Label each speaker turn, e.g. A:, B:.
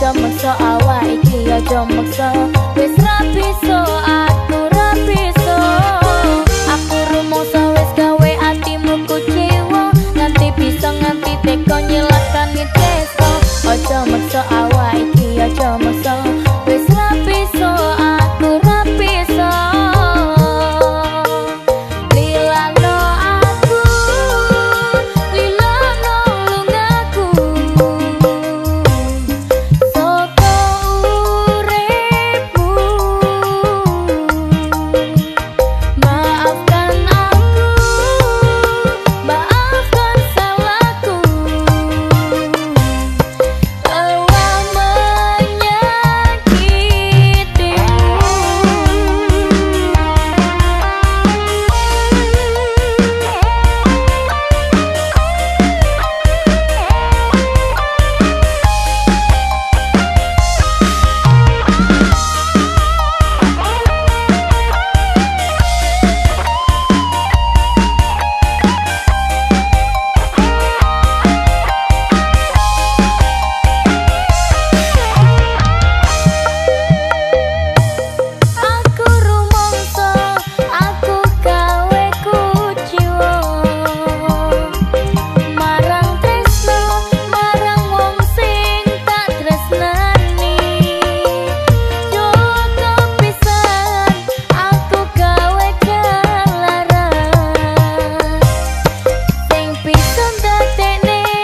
A: jom maksa awak iki ya jom so wis rapi so